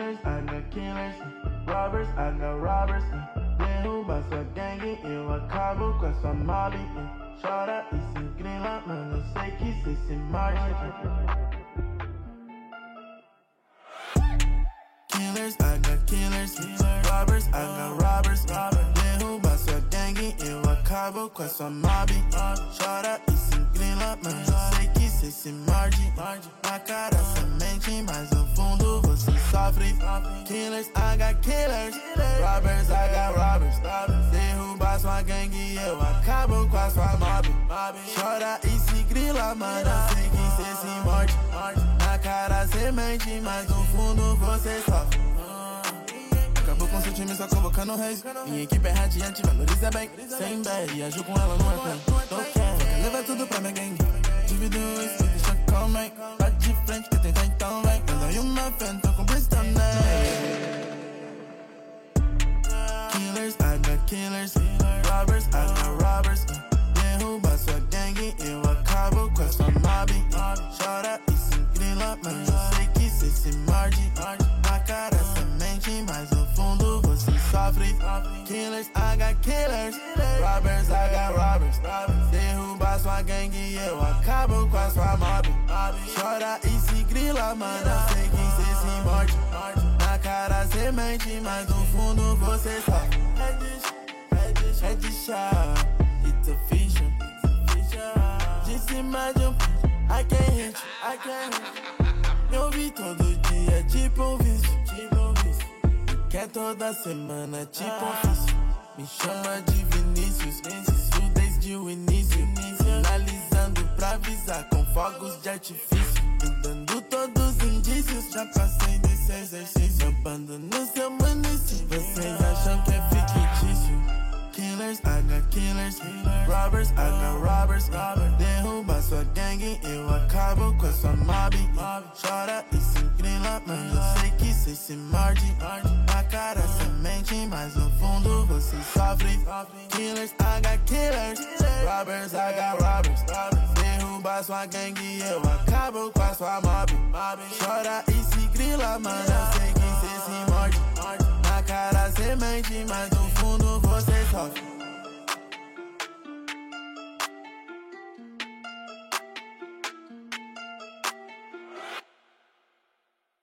Killers, I got killers. Robbers, I got robbers. Derruba sua gangue, eu acabo com a sua mob. Chora e se grila, mano, eu sei que cê se morde. Killers, I got killers. Robbers, I got robbers. Derruba sua gangue, eu acabo com a sua mob. Chora e se grila, mano, eu sei que cê se morde. Na cara cê mente, mas no fundo sofre. Killers, I got killers. Robbers, I got robbers. Derruba sua gangue, eu acabo com a sua mob. Chora e se grila, mano, eu sei que cê se morde. Na cara cê mente, mas no fundo você sofre. Acabou com seu time só convocando reis. Minha equipe é radiante, valoriza bem. Sem bad, e ajudo com ela no airplane. Tô quer, leva tudo pra minha gangue. Divido isso, deixa comer. Bate de frente que tem então vem. Ando em uma frente, tô killers. Robbers, I got robbers. Derruba sua gangue, eu acabo com sua mob. Chora e se grila, mas eu sei que cê se morde. Na cara cê mente, mas no fundo você sofre. Killers, I got killers. Robbers, I got robbers. Derruba sua gangue, eu acabo com a sua mob. Chora e se grila, mano, eu sei que cê se morde. Na cara cê mente, mas no fundo você sofre. Headshot, it's official. De um I can't hit, you, I can't hit. you. Eu vi todo dia, tipo um vício, tipo um vício. Quer toda semana, tipo um vício. Me chama de Vinícius, isso desde o início. Analisando pra avisar com fogos de artifício. Me dando todos os indícios, já passei Robbers, I got robbers. Derruba sua gangue, eu acabo com a sua mob. Chora e se grila, mas eu sei que cê se morde. Na cara cê mente, mas no fundo você sofre. Killers, I got killers. Robbers, I got robbers. Derruba sua gangue, eu acabo com a sua mob. Chora e se grila, mano, eu sei que cê se morde. Na cara cê mente, mas no fundo você sofre.